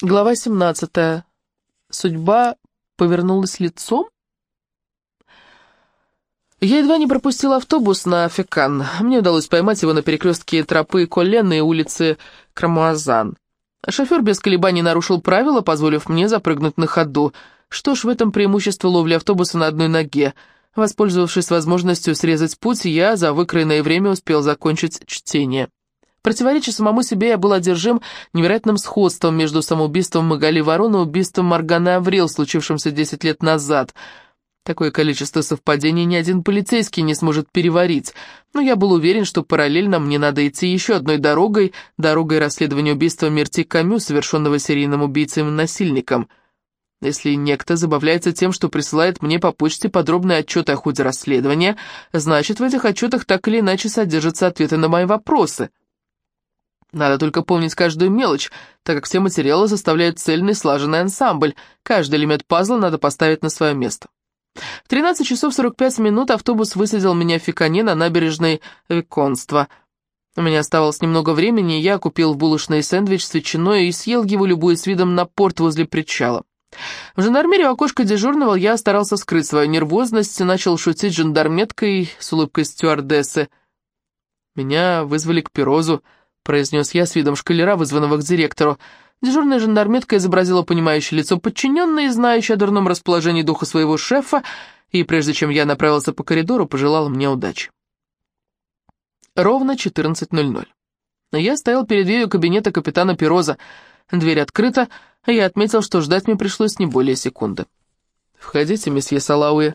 Глава 17. Судьба повернулась лицом? Я едва не пропустил автобус на Фекан. Мне удалось поймать его на перекрестке тропы Коллены и улицы Крамуазан. Шофер без колебаний нарушил правила, позволив мне запрыгнуть на ходу. Что ж, в этом преимущество ловли автобуса на одной ноге. Воспользовавшись возможностью срезать путь, я за выкроенное время успел закончить чтение. Противоречия самому себе, я был одержим невероятным сходством между самоубийством Магали Ворон и убийством Морганы Аврил, случившимся 10 лет назад. Такое количество совпадений ни один полицейский не сможет переварить, но я был уверен, что параллельно мне надо идти еще одной дорогой, дорогой расследования убийства Мерти Камю, совершенного серийным убийцей и насильником. Если некто забавляется тем, что присылает мне по почте подробный отчет о ходе расследования, значит, в этих отчетах так или иначе содержатся ответы на мои вопросы. Надо только помнить каждую мелочь, так как все материалы составляют цельный слаженный ансамбль. Каждый элемент пазла надо поставить на свое место. В 13 часов 45 минут автобус высадил меня в Фикане на набережной Виконства. У меня оставалось немного времени, и я купил в булочной сэндвич с ветчиной и съел его, любуясь видом на порт возле причала. В жандармере у окошка дежурного я старался скрыть свою нервозность и начал шутить жандарметкой с улыбкой стюардессы. Меня вызвали к Пирозу, произнес я с видом шкалера, вызванного к директору. Дежурная жандарметка изобразила понимающее лицо подчиненной, знающей о дурном расположении духа своего шефа, и прежде чем я направился по коридору, пожелала мне удачи. Ровно 14.00. Я стоял перед дверью кабинета капитана Пироза. Дверь открыта, а я отметил, что ждать мне пришлось не более секунды. «Входите, месье Салауи»,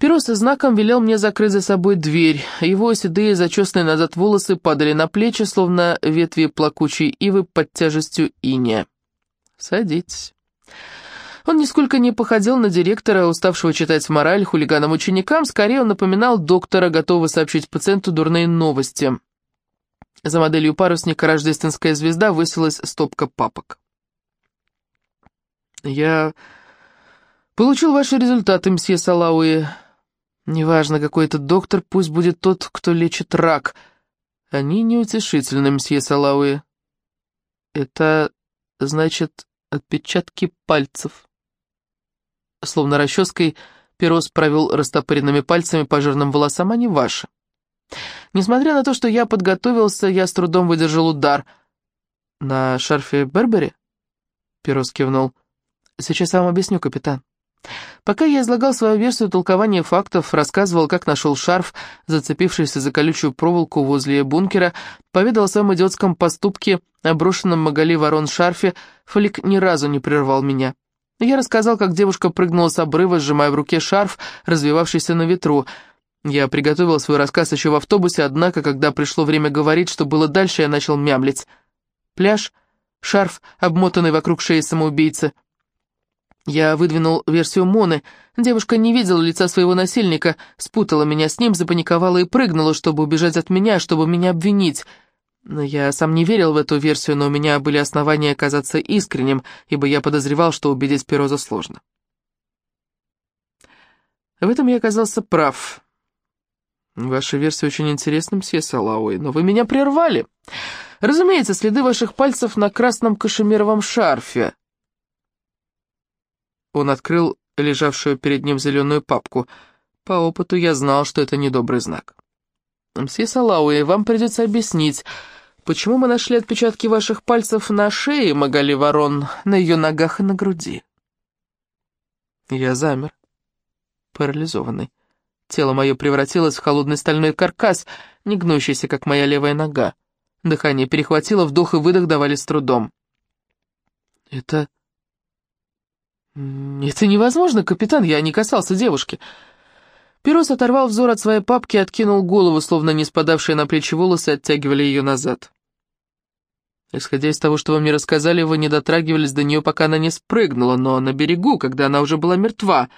Перо со знаком велел мне закрыть за собой дверь. Его седые, зачесанные назад волосы падали на плечи, словно ветви плакучей ивы под тяжестью иния. «Садитесь». Он нисколько не походил на директора, уставшего читать мораль хулиганам-ученикам, скорее он напоминал доктора, готового сообщить пациенту дурные новости. За моделью парусника «Рождественская звезда» высилась стопка папок. «Я получил ваши результаты, мсье Салауи», Неважно, какой это доктор, пусть будет тот, кто лечит рак. Они неутешительны, мсье Салауи. Это, значит, отпечатки пальцев. Словно расческой, Перос провел растопыренными пальцами по жирным волосам, они ваши. Несмотря на то, что я подготовился, я с трудом выдержал удар. «На шарфе Бербери?» Перос кивнул. «Сейчас я вам объясню, капитан. Пока я излагал свою версию толкования фактов, рассказывал, как нашел шарф, зацепившийся за колючую проволоку возле бункера, поведал о своем идиотском поступке, оброшенном Магали ворон шарфе, Фалик ни разу не прервал меня. Я рассказал, как девушка прыгнула с обрыва, сжимая в руке шарф, развивавшийся на ветру. Я приготовил свой рассказ еще в автобусе, однако, когда пришло время говорить, что было дальше, я начал мямлить. Пляж, шарф, обмотанный вокруг шеи самоубийцы — я выдвинул версию Моны. Девушка не видела лица своего насильника, спутала меня с ним, запаниковала и прыгнула, чтобы убежать от меня, чтобы меня обвинить. Я сам не верил в эту версию, но у меня были основания оказаться искренним, ибо я подозревал, что убедить Пероза сложно. В этом я оказался прав. Ваша версия очень интересна, мсье Салауи, но вы меня прервали. Разумеется, следы ваших пальцев на красном кашемировом шарфе. Он открыл лежавшую перед ним зеленую папку. По опыту я знал, что это недобрый знак. «Мсье Салауи, вам придется объяснить, почему мы нашли отпечатки ваших пальцев на шее Магали Ворон, на ее ногах и на груди?» Я замер, парализованный. Тело мое превратилось в холодный стальной каркас, не гнущийся, как моя левая нога. Дыхание перехватило, вдох и выдох давали с трудом. «Это «Это невозможно, капитан, я не касался девушки». Перос оторвал взор от своей папки и откинул голову, словно не спадавшие на плечи волосы оттягивали ее назад. Исходя из того, что вы мне рассказали, вы не дотрагивались до нее, пока она не спрыгнула, но на берегу, когда она уже была мертва.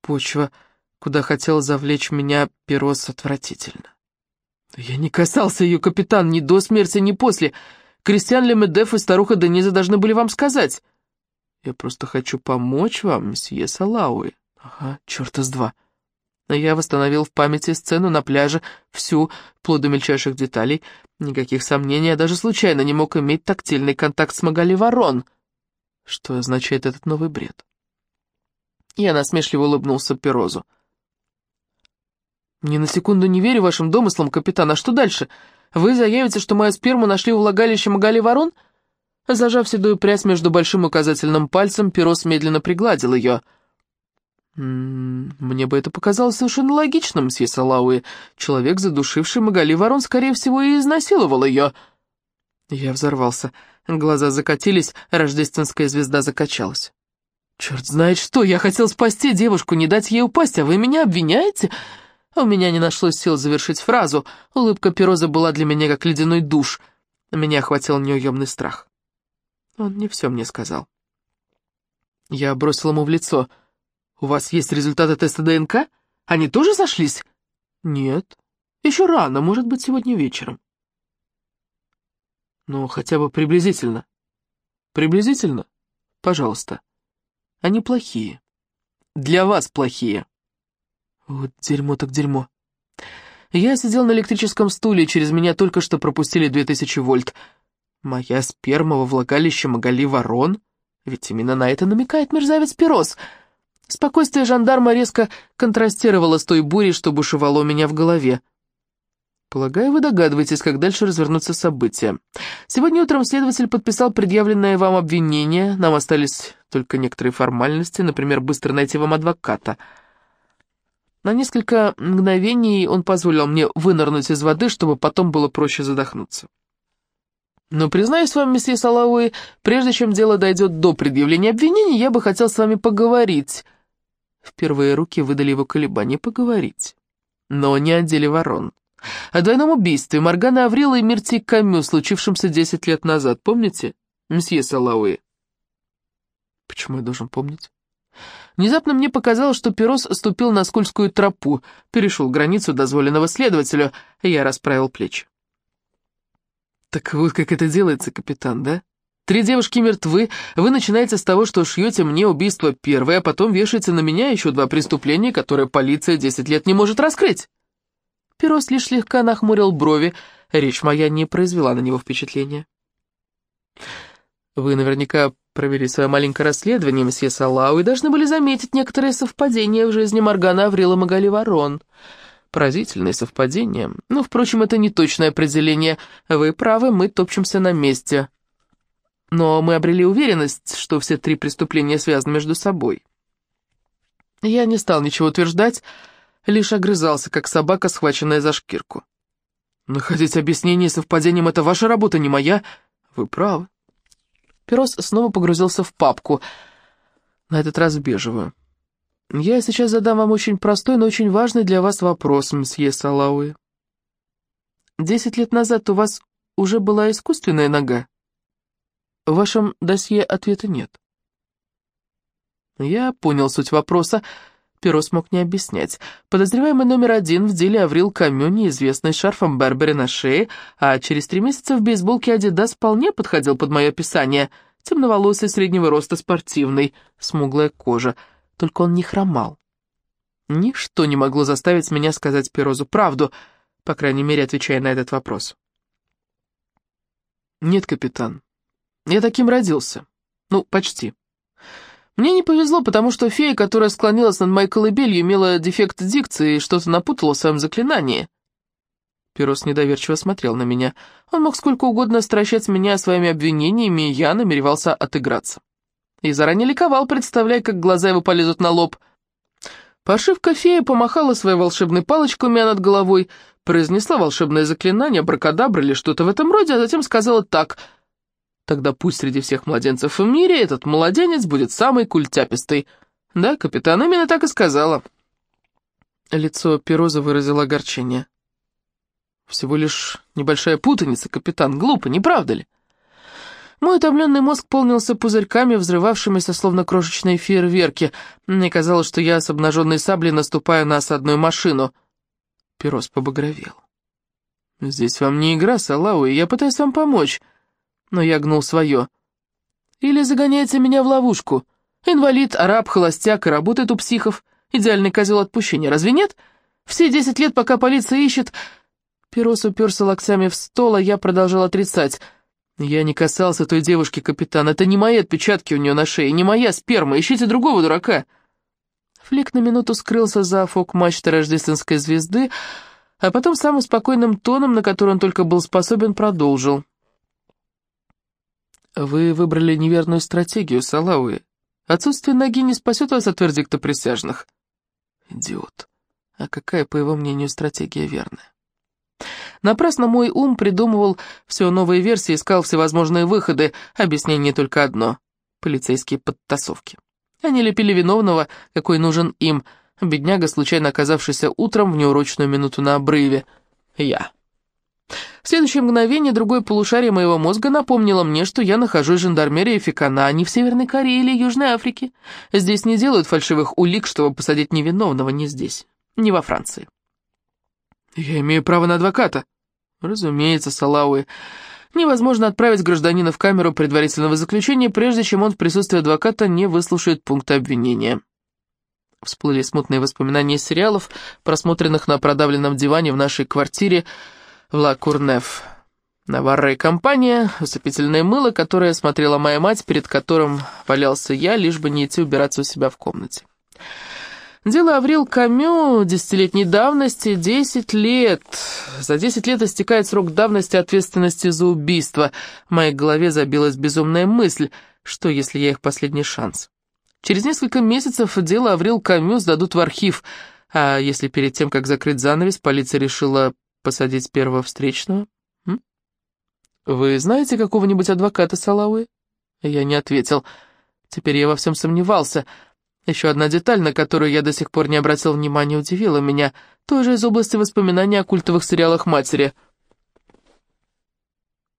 Почва, куда хотел завлечь меня, Перос отвратительно. Я не касался ее, капитан, ни до смерти, ни после. Кристиан Лемедеф и старуха Дениза должны были вам сказать. Я просто хочу помочь вам, месье Салауи. Ага, черта с два. Я восстановил в памяти сцену на пляже, всю, вплоть до мельчайших деталей. Никаких сомнений, я даже случайно не мог иметь тактильный контакт с Магали Ворон. Что означает этот новый бред? Я насмешливо улыбнулся Перозу. «Ни на секунду не верю вашим домыслам, капитан. А что дальше? Вы заявите, что мою сперму нашли у влагалища Магали Ворон?» Зажав седую прядь между большим указательным пальцем, Перос медленно пригладил ее — «Мне бы это показалось совершенно логичным, мсье Салауи. Человек, задушивший Магали Ворон, скорее всего, и изнасиловал ее». Я взорвался. Глаза закатились, рождественская звезда закачалась. «Черт знает что! Я хотел спасти девушку, не дать ей упасть, а вы меня обвиняете?» У меня не нашлось сил завершить фразу. Улыбка Пероза была для меня как ледяной душ. Меня охватил неуемный страх. Он не все мне сказал. Я бросил ему в лицо — «У вас есть результаты теста ДНК? Они тоже сошлись?» «Нет. Еще рано, может быть, сегодня вечером». «Ну, хотя бы приблизительно». «Приблизительно? Пожалуйста. Они плохие. Для вас плохие». Вот дерьмо так дерьмо. Я сидел на электрическом стуле, через меня только что пропустили 2000 вольт. Моя сперма во влагалище Магали Ворон? Ведь именно на это намекает мерзавец Перос — Спокойствие жандарма резко контрастировало с той бурей, что бушевало у меня в голове. Полагаю, вы догадываетесь, как дальше развернутся события. Сегодня утром следователь подписал предъявленное вам обвинение. Нам остались только некоторые формальности, например, быстро найти вам адвоката. На несколько мгновений он позволил мне вынырнуть из воды, чтобы потом было проще задохнуться. Но, признаюсь вам, месье Салауи, прежде чем дело дойдет до предъявления обвинений, я бы хотел с вами поговорить. Впервые руки выдали его колебания поговорить. Но не о деле ворон. О двойном убийстве Моргана Аврила и Мирти Камю, случившемся десять лет назад. Помните, месье Салауи? Почему я должен помнить? Внезапно мне показалось, что Перос ступил на скользкую тропу, перешел границу дозволенного следователю, и я расправил плечи. «Так вот как это делается, капитан, да? Три девушки мертвы, вы начинаете с того, что шьете мне убийство первое, а потом вешаете на меня еще два преступления, которые полиция десять лет не может раскрыть». Перос лишь слегка нахмурил брови, речь моя не произвела на него впечатления. «Вы наверняка провели свое маленькое расследование, месье Салау, и должны были заметить некоторые совпадения в жизни Моргана Аврила Магали Ворон». Поразительное совпадение. Но, впрочем, это не точное определение. Вы правы, мы топчемся на месте. Но мы обрели уверенность, что все три преступления связаны между собой. Я не стал ничего утверждать, лишь огрызался, как собака, схваченная за шкирку. Находить объяснение совпадением — это ваша работа, не моя. Вы правы. Перос снова погрузился в папку, на этот раз бежевую. Я сейчас задам вам очень простой, но очень важный для вас вопрос, мсье Салауи. Десять лет назад у вас уже была искусственная нога? В вашем досье ответа нет. Я понял суть вопроса, Перо смог не объяснять. Подозреваемый номер один в деле Аврил Камю, неизвестный шарфом Бербери на шее, а через три месяца в бейсболке Адидас вполне подходил под мое описание. Темноволосый, среднего роста, спортивный, смуглая кожа — только он не хромал. Ничто не могло заставить меня сказать Перозу правду, по крайней мере, отвечая на этот вопрос. «Нет, капитан, я таким родился. Ну, почти. Мне не повезло, потому что фея, которая склонилась над моей колыбелью, имела дефект дикции и что-то напутала в своем заклинании». Перос недоверчиво смотрел на меня. Он мог сколько угодно стращать меня своими обвинениями, и я намеревался отыграться и заранее ликовал, представляя, как глаза его полезут на лоб. Пошивка фея помахала своей волшебной палочкой у меня над головой, произнесла волшебное заклинание, бракадабра или что-то в этом роде, а затем сказала так. «Тогда пусть среди всех младенцев в мире этот младенец будет самый культяпистый». Да, капитан именно так и сказала. Лицо Пероза выразило огорчение. «Всего лишь небольшая путаница, капитан, глупо, не правда ли?» Мой утомленный мозг полнился пузырьками, взрывавшимися словно крошечные фейерверки. Мне казалось, что я с обнаженной саблей наступаю на осадную машину. Перос побагровел. «Здесь вам не игра, Салау, и я пытаюсь вам помочь». Но я гнул свое. «Или загоняете меня в ловушку. Инвалид, араб, холостяк и работает у психов. Идеальный козел отпущения, разве нет? Все десять лет, пока полиция ищет... Перос уперся локтями в стол, а я продолжал отрицать. Я не касался той девушки, капитан. Это не мои отпечатки у нее на шее, не моя сперма. Ищите другого дурака. Флик на минуту скрылся за фок-мачтой рождественской звезды, а потом самым спокойным тоном, на который он только был способен, продолжил. «Вы выбрали неверную стратегию, Салауи. Отсутствие ноги не спасет вас от вердикта присяжных». «Идиот. А какая, по его мнению, стратегия верная?» Напрасно мой ум придумывал все новые версии, искал всевозможные выходы, объяснение только одно — полицейские подтасовки. Они лепили виновного, какой нужен им, бедняга, случайно оказавшийся утром в неурочную минуту на обрыве. Я. В следующее мгновение другое полушарие моего мозга напомнило мне, что я нахожусь в жандармерии Фикана, а не в Северной Корее или Южной Африке. Здесь не делают фальшивых улик, чтобы посадить невиновного, не здесь, не во Франции. «Я имею право на адвоката». «Разумеется, Салауи. Невозможно отправить гражданина в камеру предварительного заключения, прежде чем он в присутствии адвоката не выслушает пункты обвинения». Всплыли смутные воспоминания из сериалов, просмотренных на продавленном диване в нашей квартире в Ла Курнеф. Наварра и компания, усыпительное мыло, которое смотрела моя мать, перед которым валялся я, лишь бы не идти убираться у себя в комнате. Дело Аврил Камю десятилетней давности, десять лет. За десять лет истекает срок давности ответственности за убийство. В моей голове забилась безумная мысль, что если я их последний шанс. Через несколько месяцев дело Аврил Камю сдадут в архив, а если перед тем, как закрыть занавес, полиция решила посадить первого встречного? М? Вы знаете какого-нибудь адвоката Салауи? Я не ответил. Теперь я во всем сомневался — еще одна деталь, на которую я до сих пор не обратил внимания, удивила меня, тоже из области воспоминаний о культовых сериалах матери.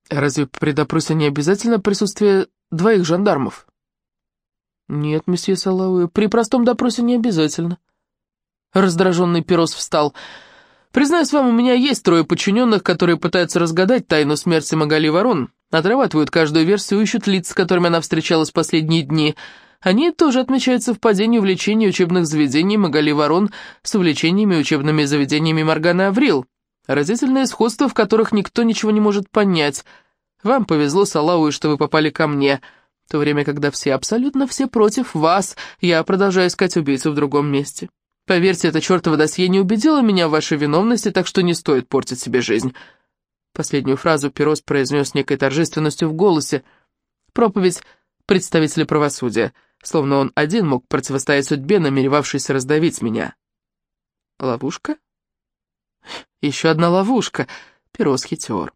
Разве при допросе не обязательно присутствие двоих жандармов? Нет, месье Салауи, при простом допросе не обязательно. Раздраженный Перос встал. Признаюсь вам, у меня есть трое подчиненных, которые пытаются разгадать тайну смерти Магали Ворон, отрабатывают каждую версию, ищут лиц, с которыми она встречалась последние дни — они тоже отмечают совпадение увлечений учебных заведений Магали Ворон с увлечениями учебными заведениями Моргана Аврил. Разительное сходство, в которых никто ничего не может понять. Вам повезло, Салауи, что вы попали ко мне. В то время, когда все, абсолютно все против вас, я продолжаю искать убийцу в другом месте. Поверьте, это чертово досье не убедило меня в вашей виновности, так что не стоит портить себе жизнь». Последнюю фразу Перос произнес с некой торжественностью в голосе. Проповедь представителя правосудия — словно он один мог противостоять судьбе, намеревавшейся раздавить меня. Ловушка? Еще одна ловушка. Перо хитер.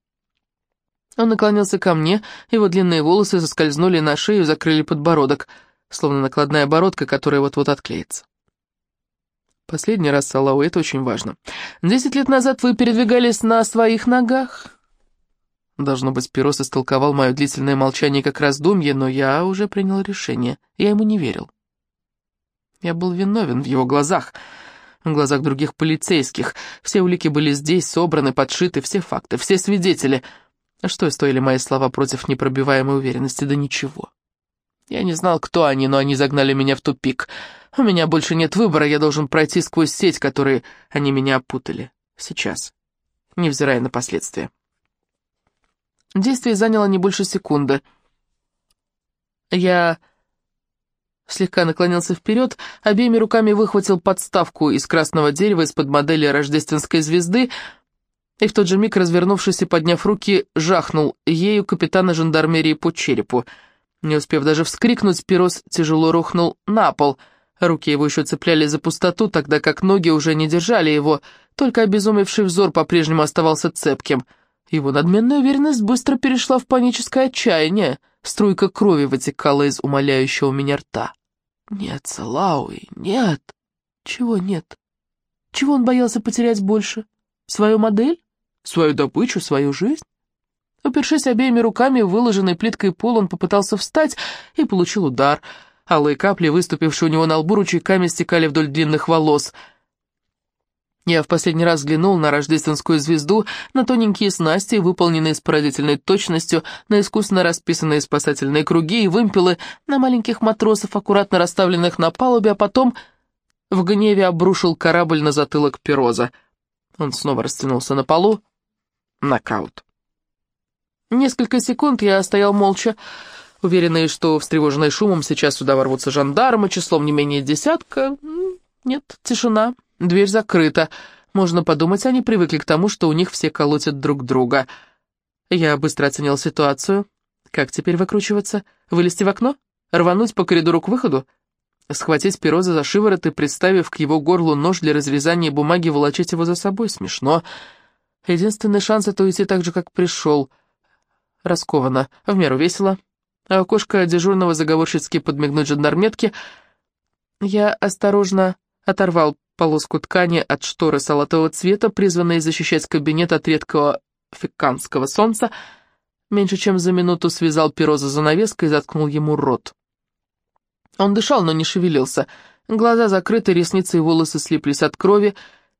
Он наклонился ко мне, его длинные волосы заскользнули на шею, закрыли подбородок, словно накладная бородка, которая вот-вот отклеится. Последний раз, Салау, это очень важно. Десять лет назад вы передвигались на своих ногах. Должно быть, Перос истолковал мое длительное молчание как раздумье, но я уже принял решение. Я ему не верил. Я был виновен в его глазах, в глазах других полицейских. Все улики были здесь, собраны, подшиты, все факты, все свидетели. А что стоили мои слова против непробиваемой уверенности? Да ничего. Я не знал, кто они, но они загнали меня в тупик. У меня больше нет выбора, я должен пройти сквозь сеть, которой они меня опутали. Сейчас, невзирая на последствия. Действие заняло не больше секунды. Я слегка наклонился вперед, обеими руками выхватил подставку из красного дерева из-под модели рождественской звезды и в тот же миг, развернувшись и подняв руки, жахнул ею капитана жандармерии по черепу. Не успев даже вскрикнуть, Пирос тяжело рухнул на пол. Руки его еще цепляли за пустоту, тогда как ноги уже не держали его, только обезумевший взор по-прежнему оставался цепким — его надменная уверенность быстро перешла в паническое отчаяние. Струйка крови вытекала из умоляющего меня рта. «Нет, Салауи, нет!» «Чего нет? Чего он боялся потерять больше? Свою модель? Свою добычу, свою жизнь?» Упершись обеими руками в выложенный плиткой пол, он попытался встать и получил удар. Алые капли, выступившие у него на лбу, ручейками стекали вдоль длинных волос — я в последний раз взглянул на рождественскую звезду, на тоненькие снасти, выполненные с поразительной точностью, на искусно расписанные спасательные круги и вымпелы, на маленьких матросов, аккуратно расставленных на палубе, а потом в гневе обрушил корабль на затылок Пироза. Он снова растянулся на полу. Нокаут. Несколько секунд я стоял молча, уверенный, что встревоженный шумом сейчас сюда ворвутся жандармы, числом не менее десятка. Нет, тишина, дверь закрыта. Можно подумать, они привыкли к тому, что у них все колотят друг друга. Я быстро оценил ситуацию. Как теперь выкручиваться? Вылезти в окно? Рвануть по коридору к выходу? Схватить Пироза за шиворот и, приставив к его горлу нож для разрезания бумаги, волочить его за собой? Смешно. Единственный шанс — это уйти так же, как пришел. Раскованно, в меру весело. А окошко дежурного заговорщицки подмигнуть жандарметке. Я осторожно оторвал полоску ткани от шторы салатового цвета, призванной защищать кабинет от редкого фиканского солнца, меньше чем за минуту связал перо за занавеской и заткнул ему рот. Он дышал, но не шевелился. Глаза закрыты, ресницы и волосы слиплись от крови.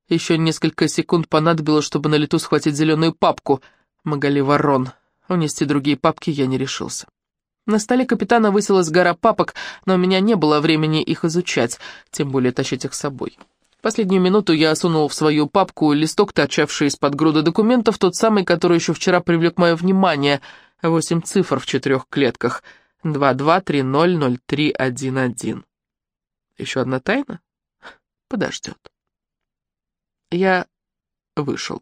Еще несколько секунд понадобилось, чтобы на лету схватить зеленую папку. Магали ворон. Унести другие папки я не решился. На столе капитана высилась гора папок, но у меня не было времени их изучать, тем более тащить их с собой. В последнюю минуту я сунул в свою папку листок, торчавший из-под груда документов, тот самый, который еще вчера привлек мое внимание. Восемь цифр в четырех клетках — 22300311. Еще одна тайна? Подождет. Я вышел.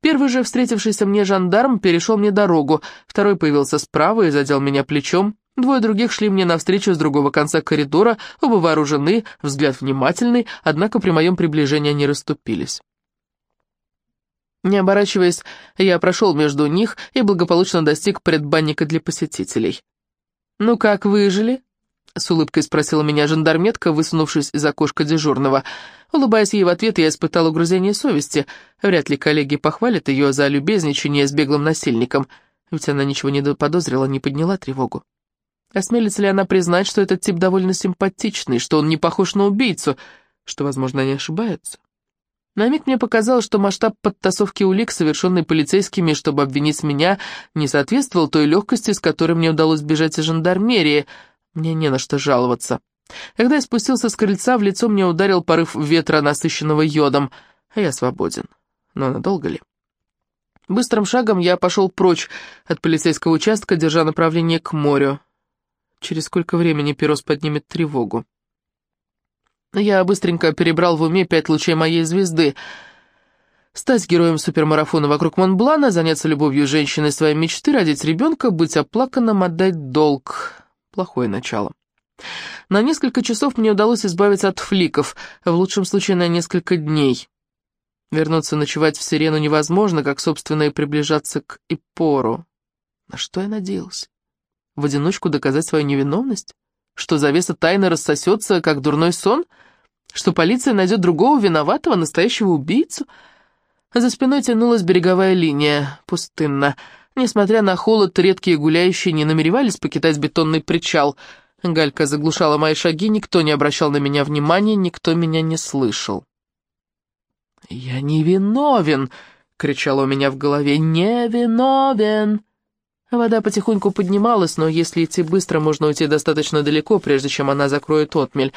Первый же встретившийся мне жандарм перешел мне дорогу, второй появился справа и задел меня плечом. Двое других шли мне навстречу с другого конца коридора, оба вооружены, взгляд внимательный, однако при моем приближении они расступились. Не оборачиваясь, я прошел между них и благополучно достиг предбанника для посетителей. «Ну как, выжили?» — с улыбкой спросила меня жандарметка, высунувшись из окошка дежурного. Улыбаясь ей в ответ, я испытал угрызение совести. Вряд ли коллеги похвалят ее за любезничание с беглым насильником, ведь она ничего не подозрила, не подняла тревогу. Осмелится ли она признать, что этот тип довольно симпатичный, что он не похож на убийцу, что, возможно, они ошибаются? На миг мне показалось, что масштаб подтасовки улик, совершенной полицейскими, чтобы обвинить меня, не соответствовал той легкости, с которой мне удалось бежать из жандармерии. Мне не на что жаловаться. Когда я спустился с крыльца, в лицо мне ударил порыв ветра, насыщенного йодом, а я свободен. Но надолго ли? Быстрым шагом я пошел прочь от полицейского участка, держа направление к морю. Через сколько времени Перос поднимет тревогу? Я быстренько перебрал в уме пять лучей моей звезды. Стать героем супермарафона вокруг Монблана, заняться любовью женщины своей мечты, родить ребенка, быть оплаканным, отдать долг. Плохое начало. На несколько часов мне удалось избавиться от фликов, в лучшем случае на несколько дней. Вернуться ночевать в Сирену невозможно, как, собственно, и приближаться к Ипору. На что я надеялся? В одиночку доказать свою невиновность? Что завеса тайны рассосется, как дурной сон — что полиция найдет другого виноватого, настоящего убийцу? За спиной тянулась береговая линия, пустынно. Несмотря на холод, редкие гуляющие не намеревались покидать бетонный причал. Галька заглушала мои шаги, никто не обращал на меня внимания, никто меня не слышал. «Я не виновен!» — кричало у меня в голове. «Не виновен!» Вода потихоньку поднималась, но если идти быстро, можно уйти достаточно далеко, прежде чем она закроет отмель.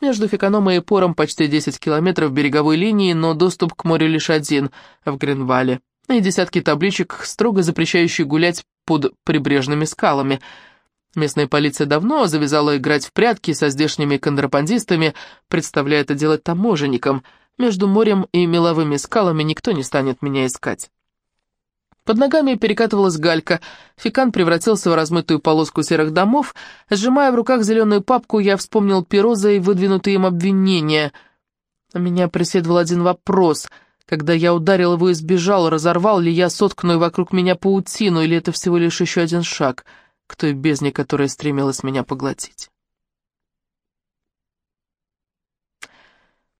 Между Феканом и Пором почти 10 километров береговой линии, но доступ к морю лишь один, в Гринвале. И десятки табличек, строго запрещающие гулять под прибрежными скалами. Местная полиция давно завязала играть в прятки со здешними контрабандистами, представляя это делать таможенникам. Между морем и меловыми скалами никто не станет меня искать. Под ногами перекатывалась галька, фикан превратился в размытую полоску серых домов. Сжимая в руках зеленую папку, я вспомнил Пироза и выдвинутые им обвинения. Меня преследовал один вопрос. Когда я ударил его и сбежал, разорвал ли я сотканную вокруг меня паутину, или это всего лишь еще один шаг к той бездне, которая стремилась меня поглотить?